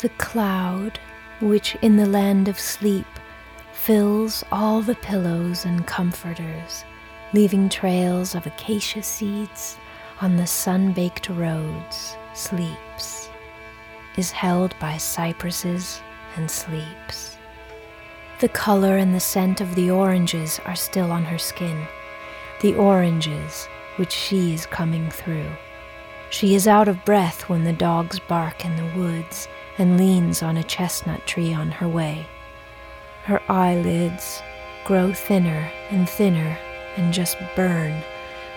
The cloud, which in the land of sleep fills all the pillows and comforters, leaving trails of acacia seeds on the sun baked roads, sleeps, is held by cypresses and sleeps. The color and the scent of the oranges are still on her skin, the oranges which she is coming through. She is out of breath when the dogs bark in the woods and leans on a chestnut tree on her way. Her eyelids grow thinner and thinner and just burn,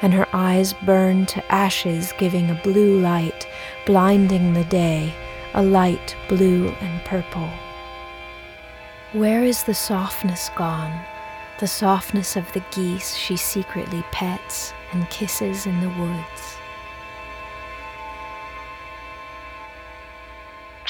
and her eyes burn to ashes, giving a blue light, blinding the day, a light blue and purple. Where is the softness gone? The softness of the geese she secretly pets and kisses in the woods.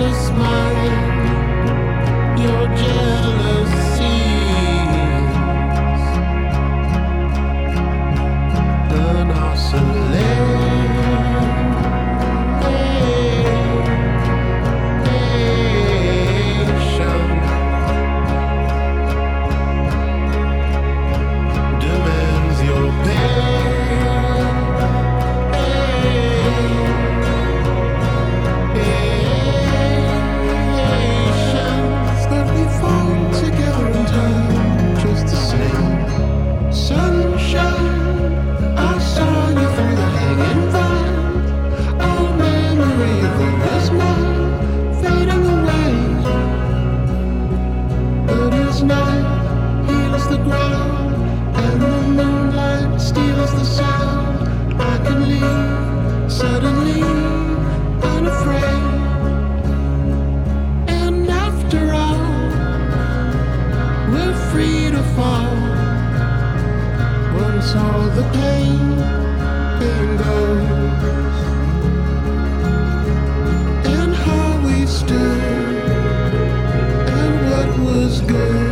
A smile. Good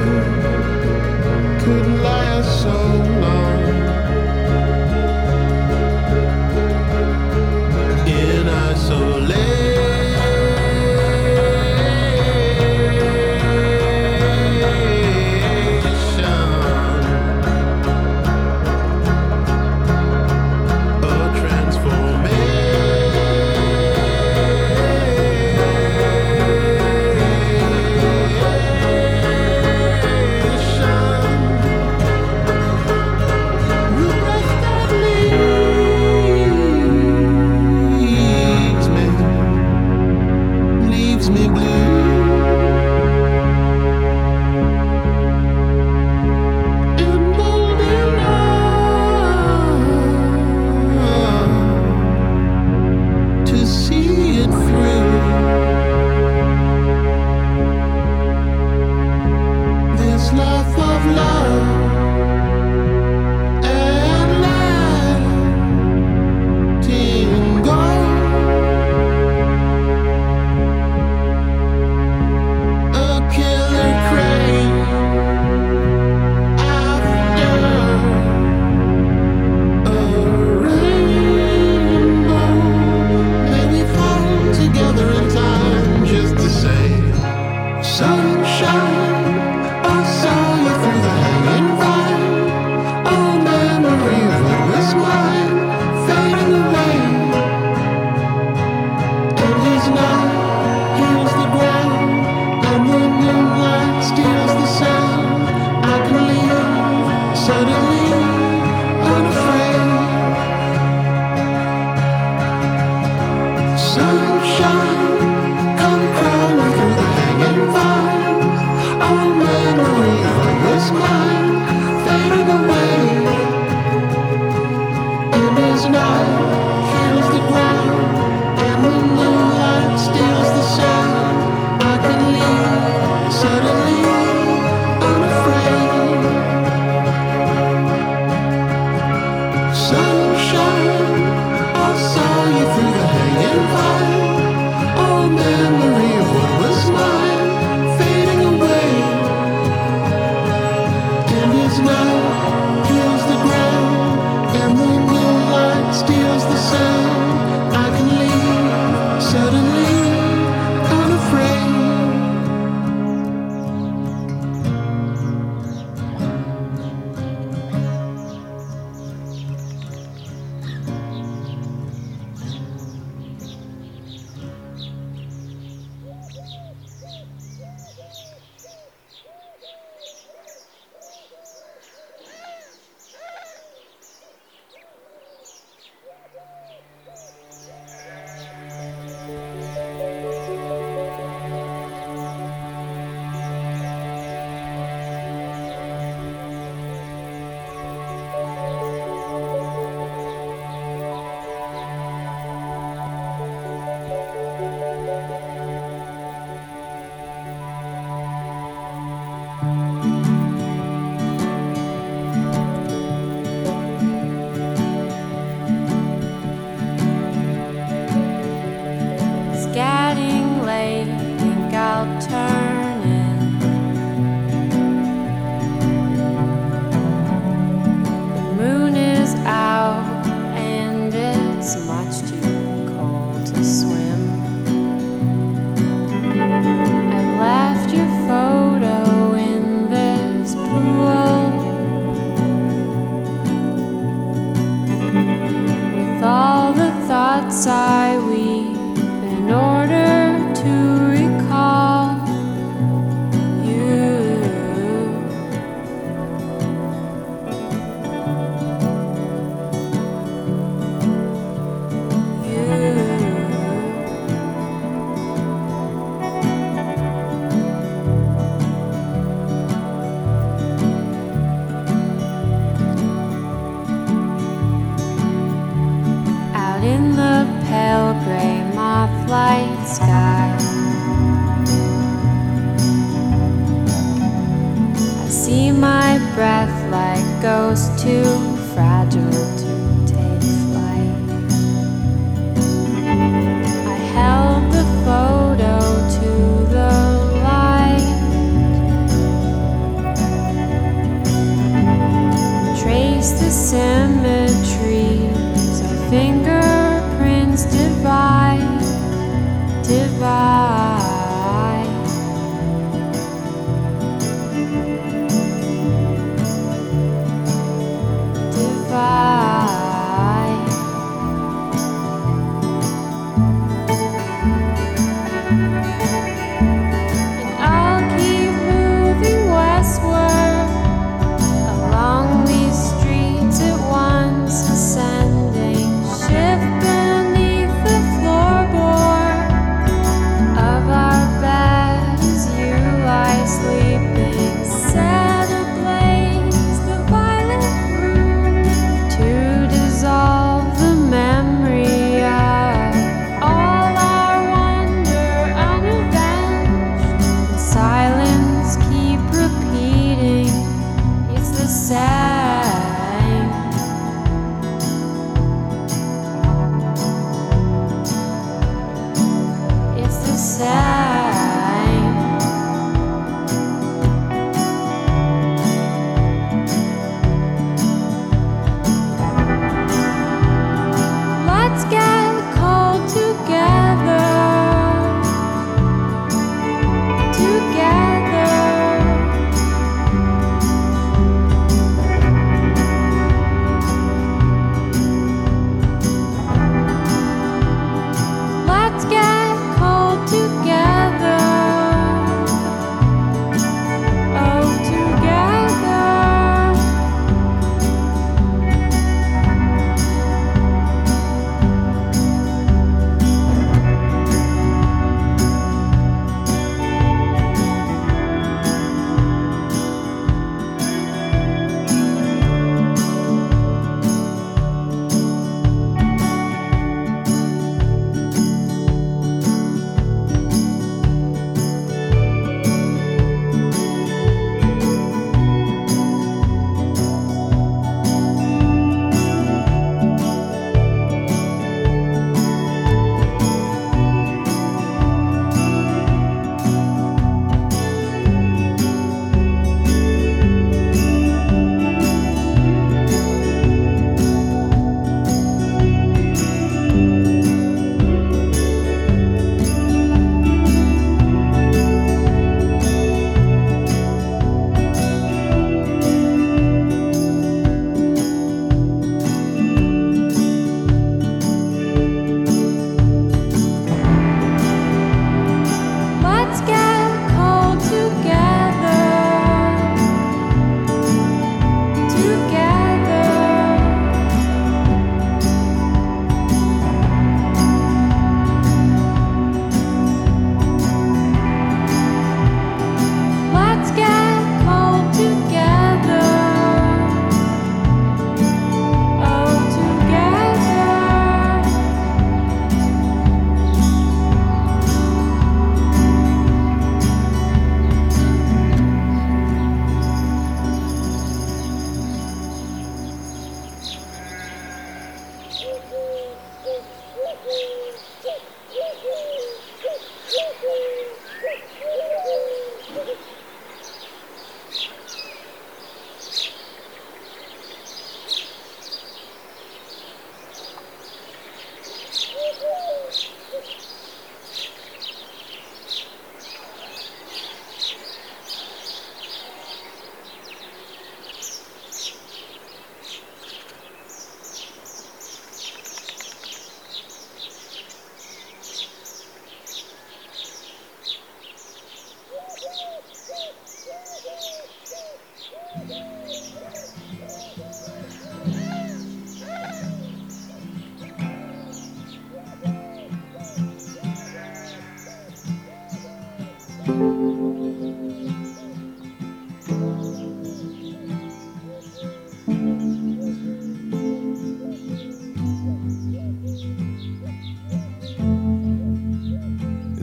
I we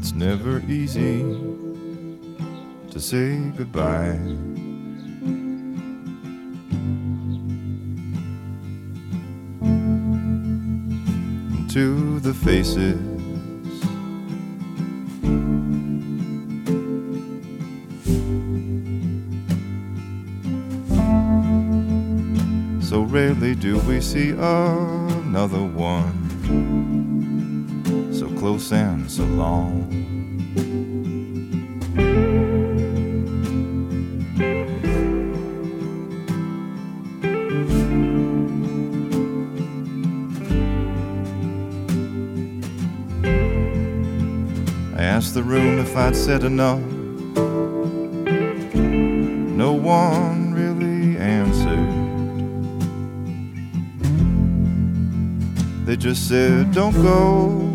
It's never easy to say goodbye. To the faces So rarely do we see another one close and so long. I asked the room if I'd said enough. No one really answered. They just said, Don't go,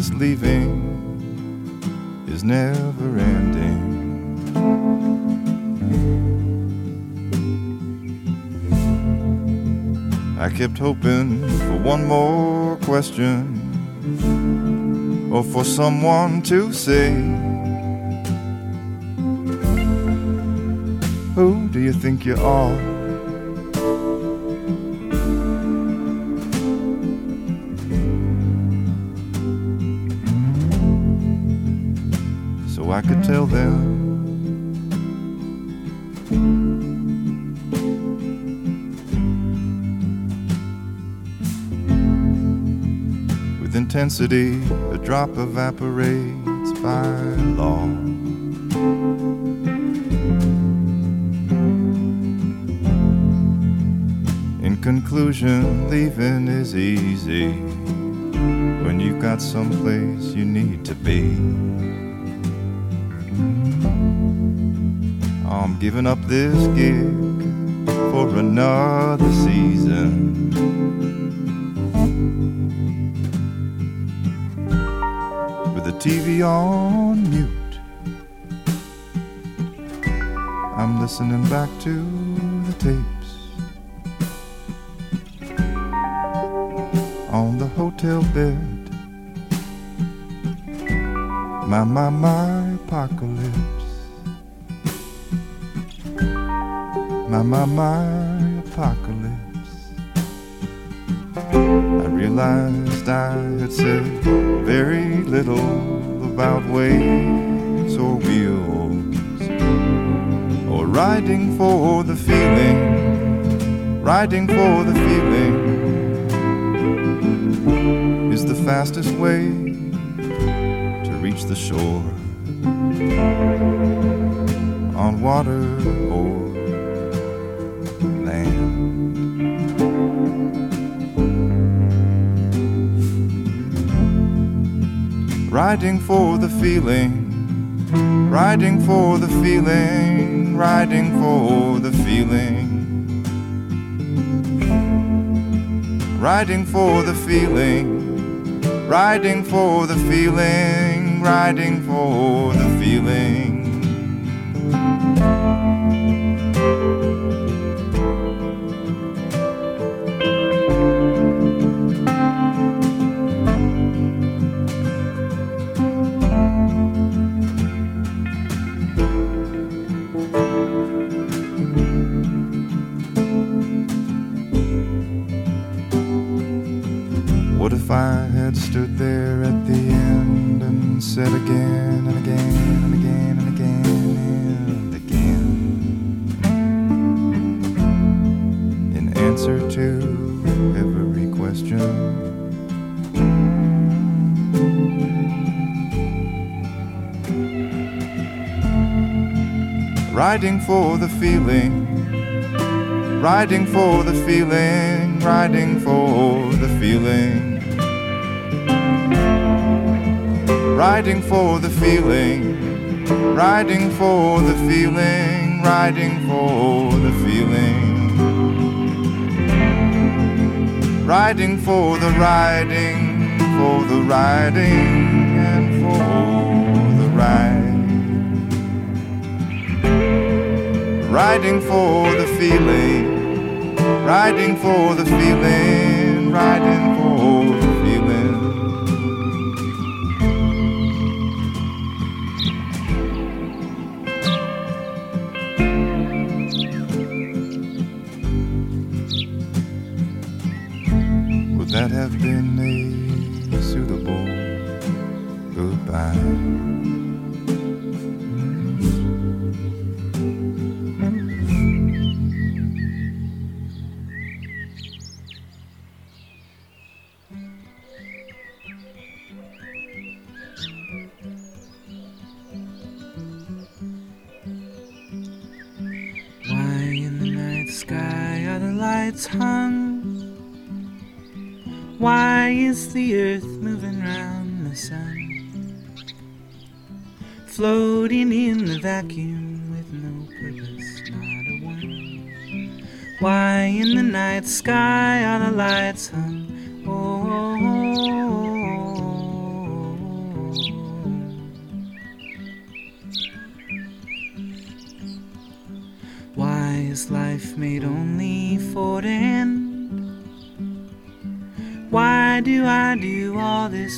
this leaving is never ending. I kept hoping for one more question or for someone to say, Who do you think you are? I could tell them. With intensity, a drop evaporates by law. In conclusion, leaving is easy when you've got someplace you need to be. I'm giving up this gig for another season. With the TV on mute, I'm listening back to the tapes on the hotel bed. My, my, my apocalypse. My, my, apocalypse. I realized I had said very little about waves or wheels or riding for the feeling, riding for the feeling is the fastest way to reach the shore on water or Riding for the feeling, riding for the feeling, riding for the feeling. Riding for the feeling, riding for the feeling, riding for the said again and again and again and again and again in answer to every question? Riding for the feeling, riding for the feeling, riding for the feeling. Riding for the feeling, riding for the feeling, riding for the feeling. Riding for the riding, for the riding, and for the ride. Riding for the feeling, riding for the feeling, riding Why is the earth moving round the sun? Floating in the vacuum with no purpose, not a one. Why in the night sky are the lights hung?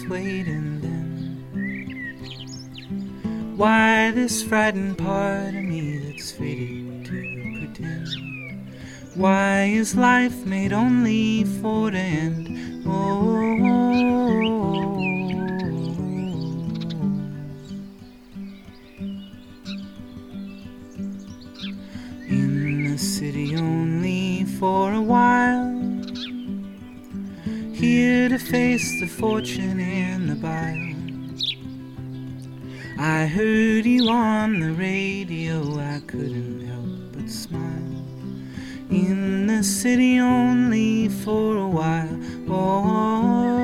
Waiting then? Why this frightened part of me that's fated to pretend? Why is life made only for the end? Fortune and the bile. I heard you on the radio, I couldn't help but smile. In the city only for a while. Oh.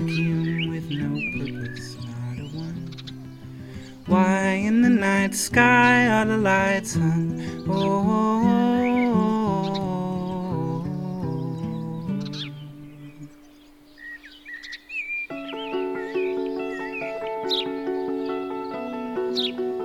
Vacuum with no purpose, not a one. Why in the night sky are the lights hung? Oh. It's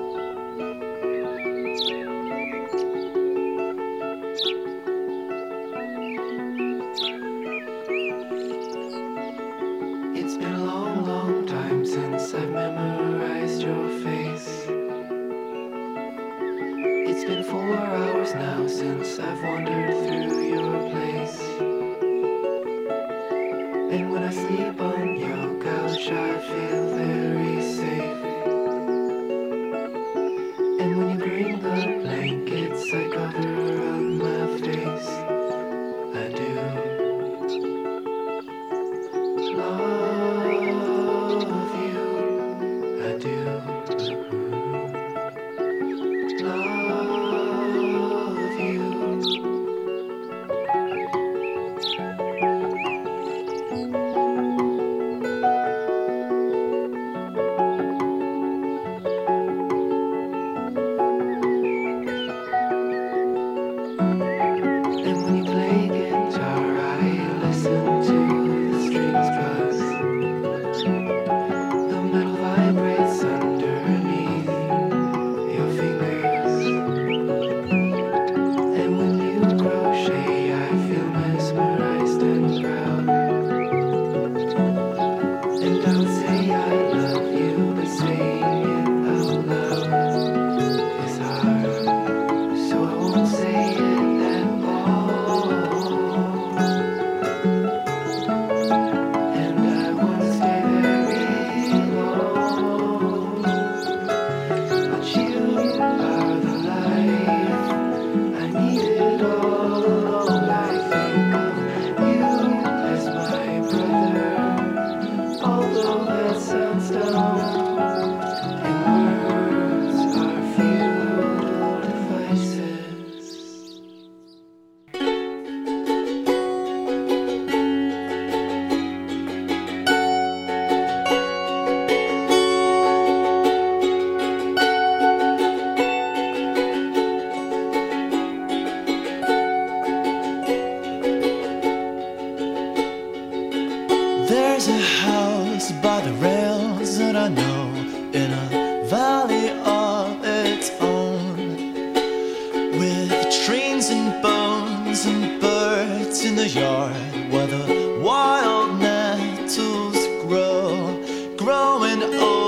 an old oh,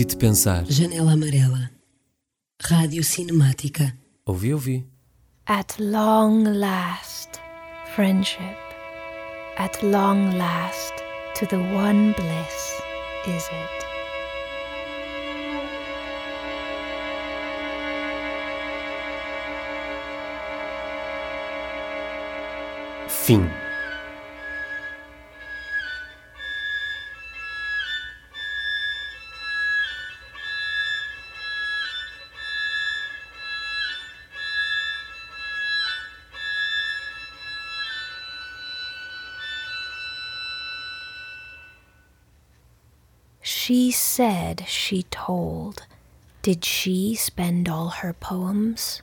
Ouvi-te pensar. Janela Amarela. Rádio Cinemática. Ouvi, ouvi. At long last, friendship. At long last, to the one bliss is it. Fim. said she told, did she spend all her poems?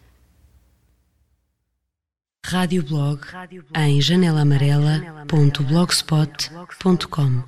Rádio Blog em janelaamarela.blogspot.com